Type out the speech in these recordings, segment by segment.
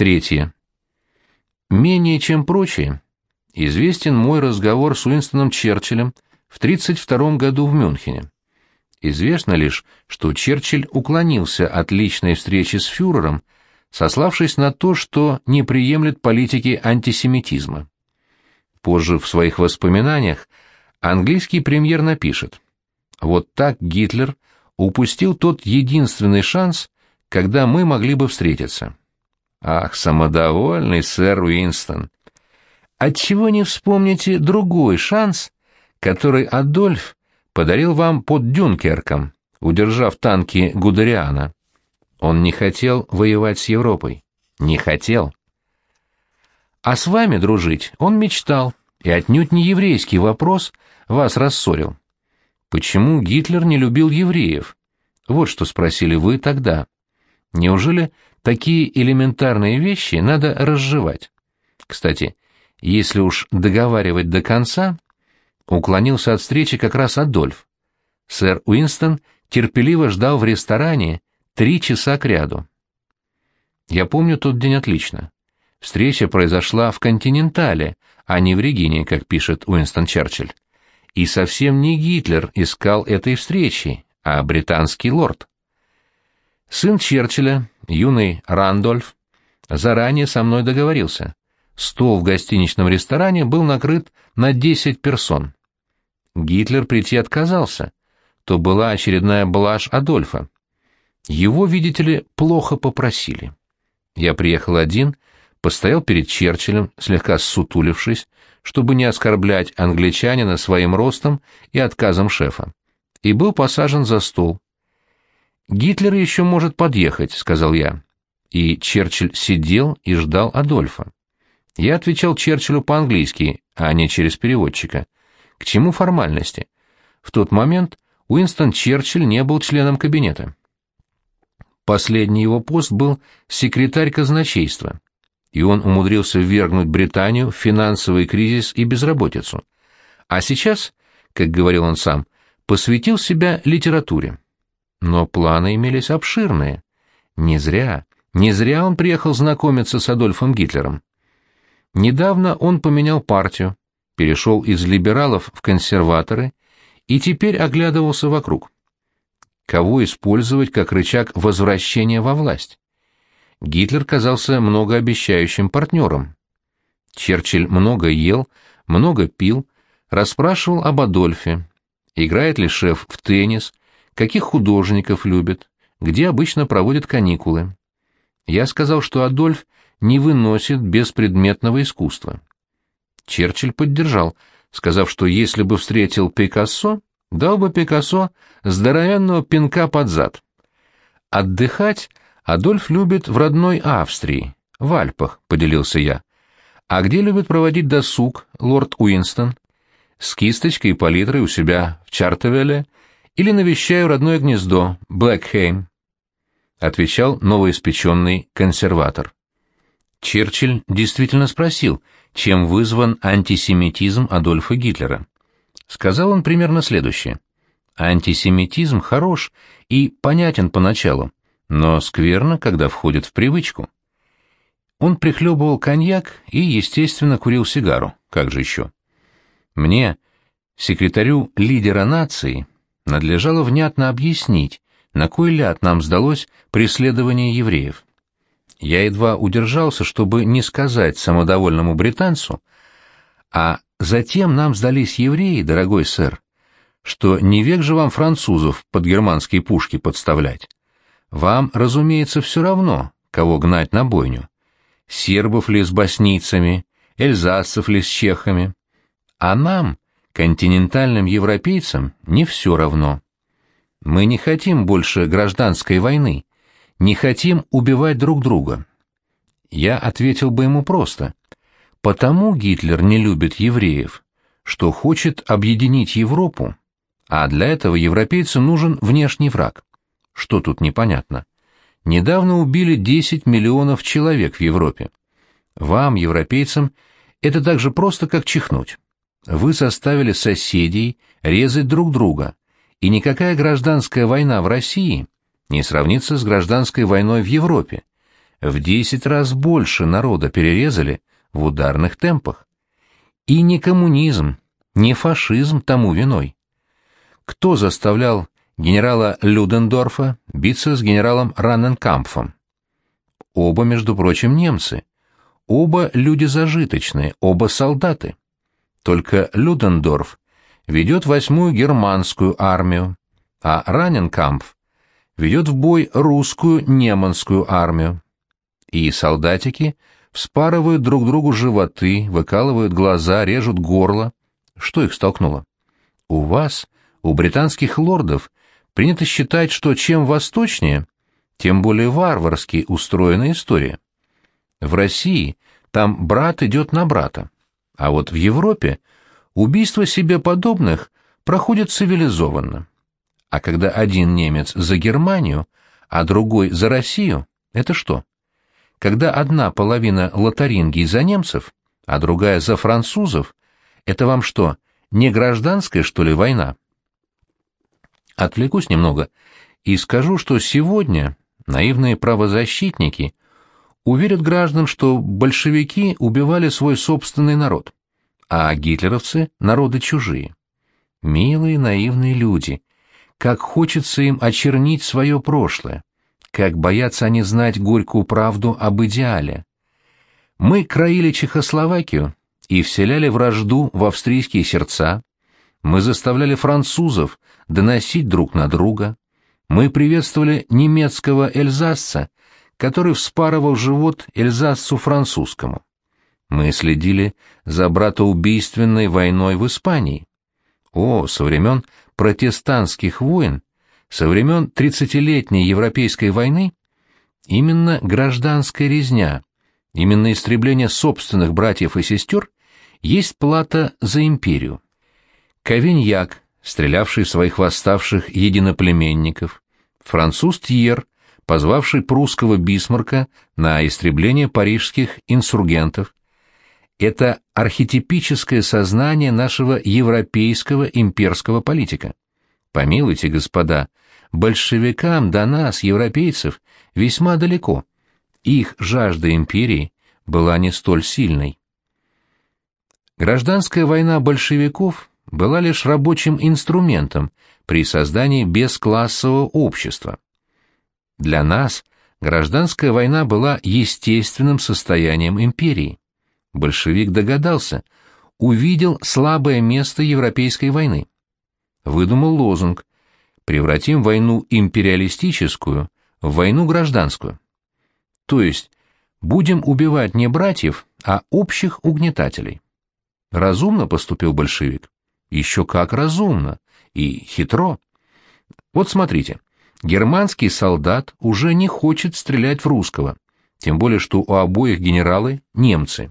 Третье. Менее чем прочие, известен мой разговор с Уинстоном Черчиллем в 1932 году в Мюнхене. Известно лишь, что Черчилль уклонился от личной встречи с фюрером, сославшись на то, что не приемлет политики антисемитизма. Позже в своих воспоминаниях английский премьер напишет «Вот так Гитлер упустил тот единственный шанс, когда мы могли бы встретиться». Ах, самодовольный сэр Уинстон! Отчего не вспомните другой шанс, который Адольф подарил вам под Дюнкерком, удержав танки Гудериана? Он не хотел воевать с Европой. Не хотел. А с вами дружить он мечтал, и отнюдь не еврейский вопрос вас рассорил. Почему Гитлер не любил евреев? Вот что спросили вы тогда. Неужели такие элементарные вещи надо разжевать? Кстати, если уж договаривать до конца, уклонился от встречи как раз Адольф. Сэр Уинстон терпеливо ждал в ресторане три часа кряду. Я помню тот день отлично. Встреча произошла в «Континентале», а не в Регине, как пишет Уинстон Черчилль. И совсем не Гитлер искал этой встречи, а британский лорд. Сын Черчилля, юный Рандольф, заранее со мной договорился. Стол в гостиничном ресторане был накрыт на 10 персон. Гитлер прийти отказался. То была очередная блажь Адольфа. Его, видите ли, плохо попросили. Я приехал один — постоял перед Черчиллем, слегка сутулившись, чтобы не оскорблять англичанина своим ростом и отказом шефа, и был посажен за стол. «Гитлер еще может подъехать», — сказал я. И Черчилль сидел и ждал Адольфа. Я отвечал Черчиллю по-английски, а не через переводчика. К чему формальности? В тот момент Уинстон Черчилль не был членом кабинета. Последний его пост был секретарь казначейства и он умудрился ввергнуть Британию в финансовый кризис и безработицу. А сейчас, как говорил он сам, посвятил себя литературе. Но планы имелись обширные. Не зря, не зря он приехал знакомиться с Адольфом Гитлером. Недавно он поменял партию, перешел из либералов в консерваторы и теперь оглядывался вокруг. Кого использовать как рычаг возвращения во власть? Гитлер казался многообещающим партнером. Черчилль много ел, много пил, расспрашивал об Адольфе. Играет ли шеф в теннис, каких художников любит, где обычно проводят каникулы. Я сказал, что Адольф не выносит беспредметного искусства. Черчилль поддержал, сказав, что если бы встретил Пикассо, дал бы Пикассо здоровенного пинка под зад. Отдыхать Адольф любит в родной Австрии, в Альпах, поделился я. А где любит проводить досуг лорд Уинстон? С кисточкой и палитрой у себя в Чартовеле или навещаю родное гнездо, Блэкхейм? Отвечал новоиспеченный консерватор. Черчилль действительно спросил, чем вызван антисемитизм Адольфа Гитлера. Сказал он примерно следующее. Антисемитизм хорош и понятен поначалу, но скверно, когда входит в привычку. Он прихлебывал коньяк и, естественно, курил сигару, как же еще. Мне, секретарю лидера нации, надлежало внятно объяснить, на кой ляд нам сдалось преследование евреев. Я едва удержался, чтобы не сказать самодовольному британцу, а затем нам сдались евреи, дорогой сэр, что не век же вам французов под германские пушки подставлять. Вам, разумеется, все равно, кого гнать на бойню. Сербов ли с боснийцами, эльзасцев ли с чехами. А нам, континентальным европейцам, не все равно. Мы не хотим больше гражданской войны, не хотим убивать друг друга. Я ответил бы ему просто. Потому Гитлер не любит евреев, что хочет объединить Европу, а для этого европейцам нужен внешний враг. Что тут непонятно? Недавно убили 10 миллионов человек в Европе. Вам, европейцам, это так же просто, как чихнуть. Вы составили соседей резать друг друга, и никакая гражданская война в России не сравнится с гражданской войной в Европе. в десять раз больше народа перерезали в ударных темпах. И не коммунизм, не фашизм тому виной. Кто заставлял генерала Людендорфа биться с генералом Ранненкампфом? Оба, между прочим, немцы. Оба люди зажиточные, оба солдаты. Только Людендорф ведет восьмую германскую армию, а Раненкампф ведет в бой русскую неманскую армию. И солдатики вспарывают друг другу животы, выкалывают глаза, режут горло. Что их столкнуло? У вас, у британских лордов, принято считать, что чем восточнее, тем более варварски устроена история. В России там брат идет на брата, а вот в Европе убийство себе подобных проходит цивилизованно. А когда один немец за Германию, а другой за Россию, это что? Когда одна половина лотарингии за немцев, а другая за французов, это вам что, не гражданская, что ли, война? Отвлекусь немного и скажу, что сегодня наивные правозащитники уверят граждан, что большевики убивали свой собственный народ, а гитлеровцы — народы чужие. Милые наивные люди, как хочется им очернить свое прошлое, как боятся они знать горькую правду об идеале. Мы краили Чехословакию и вселяли вражду в австрийские сердца, мы заставляли французов доносить друг на друга, мы приветствовали немецкого эльзасца, который вспарывал живот эльзасцу французскому. Мы следили за братоубийственной войной в Испании. О, со времен протестантских войн, со времен тридцатилетней Европейской войны, именно гражданская резня, именно истребление собственных братьев и сестер есть плата за империю. Кавиньяк, стрелявший своих восставших единоплеменников, француз Тьер, позвавший прусского Бисмарка на истребление парижских инсургентов, это архетипическое сознание нашего европейского имперского политика. Помилуйте, господа, большевикам до нас, европейцев, весьма далеко. Их жажда империи была не столь сильной. Гражданская война большевиков была лишь рабочим инструментом при создании бесклассового общества. Для нас гражданская война была естественным состоянием империи большевик догадался, увидел слабое место европейской войны. Выдумал лозунг «Превратим войну империалистическую в войну гражданскую». То есть будем убивать не братьев, а общих угнетателей. Разумно поступил большевик? Еще как разумно и хитро. Вот смотрите, германский солдат уже не хочет стрелять в русского, тем более что у обоих генералы немцы.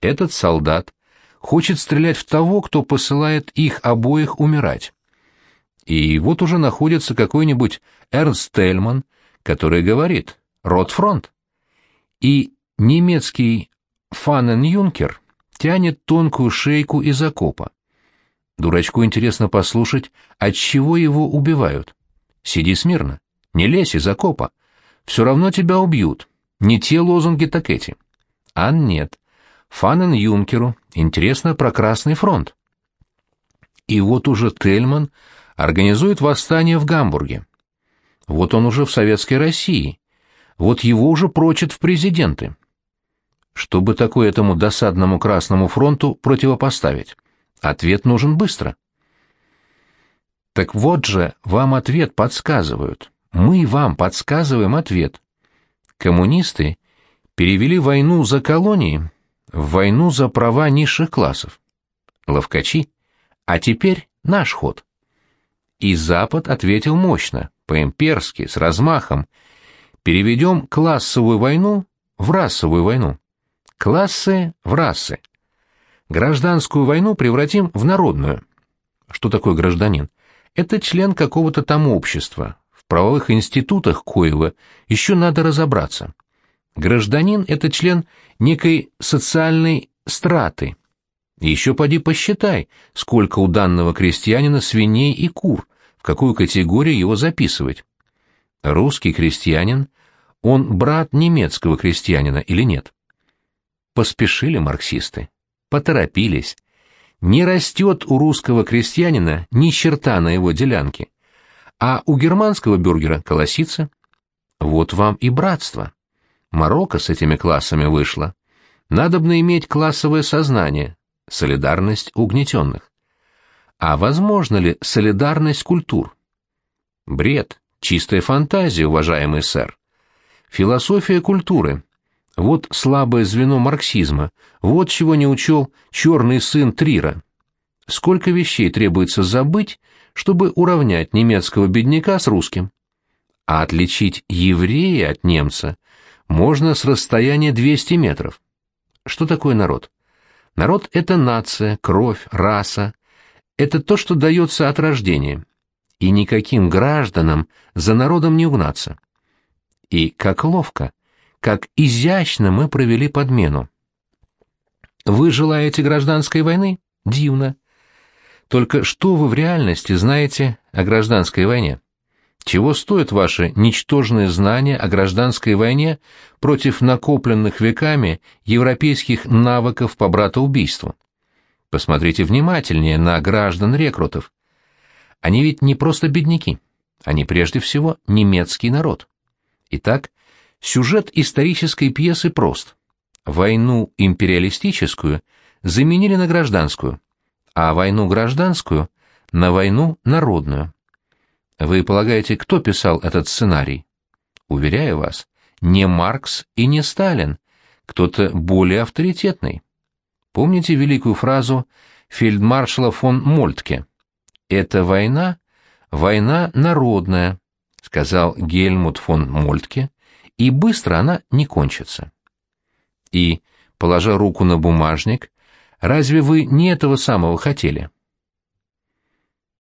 Этот солдат хочет стрелять в того, кто посылает их обоих умирать. И вот уже находится какой-нибудь Эрнст Тельман, который говорит «Ротфронт». И немецкий Фанен-Юнкер тянет тонкую шейку из окопа. Дурачку интересно послушать, от чего его убивают. Сиди смирно, не лезь из окопа. Все равно тебя убьют. Не те лозунги, так эти. А нет. Фанен Юнкеру интересно про Красный фронт. И вот уже Тельман организует восстание в Гамбурге. Вот он уже в Советской России. Вот его уже прочат в президенты. Чтобы такое этому досадному Красному фронту противопоставить? Ответ нужен быстро. Так вот же, вам ответ подсказывают. Мы вам подсказываем ответ. Коммунисты перевели войну за колонии в войну за права низших классов. Ловкачи. А теперь наш ход. И Запад ответил мощно, по-имперски, с размахом. Переведем классовую войну в расовую войну. Классы в расы. Гражданскую войну превратим в народную. Что такое гражданин? Это член какого-то там общества. В правовых институтах коего еще надо разобраться. Гражданин — это член некой социальной страты. Еще поди посчитай, сколько у данного крестьянина свиней и кур, в какую категорию его записывать. Русский крестьянин, он брат немецкого крестьянина или нет? Поспешили марксисты, поторопились. Не растет у русского крестьянина ни черта на его делянке, а у германского бюргера колосится. Вот вам и братство. Марокко с этими классами вышло. Надобно иметь классовое сознание, солидарность угнетенных. А возможно ли солидарность культур? Бред, чистая фантазия, уважаемый сэр. Философия культуры. Вот слабое звено марксизма, вот чего не учел черный сын Трира. Сколько вещей требуется забыть, чтобы уравнять немецкого бедняка с русским? А отличить еврея от немца можно с расстояния 200 метров. Что такое народ? Народ — это нация, кровь, раса. Это то, что дается от рождения. И никаким гражданам за народом не угнаться. И как ловко, как изящно мы провели подмену. Вы желаете гражданской войны? Дивно. Только что вы в реальности знаете о гражданской войне? Чего стоят ваши ничтожные знания о гражданской войне против накопленных веками европейских навыков по братоубийству? Посмотрите внимательнее на граждан-рекрутов. Они ведь не просто бедняки, они прежде всего немецкий народ. Итак, сюжет исторической пьесы прост. Войну империалистическую заменили на гражданскую, а войну гражданскую — на войну народную. Вы полагаете, кто писал этот сценарий? Уверяю вас, не Маркс и не Сталин, кто-то более авторитетный. Помните великую фразу фельдмаршала фон Мольтке? «Это война, война народная», — сказал Гельмут фон Мольтке, «и быстро она не кончится». И, положа руку на бумажник, разве вы не этого самого хотели?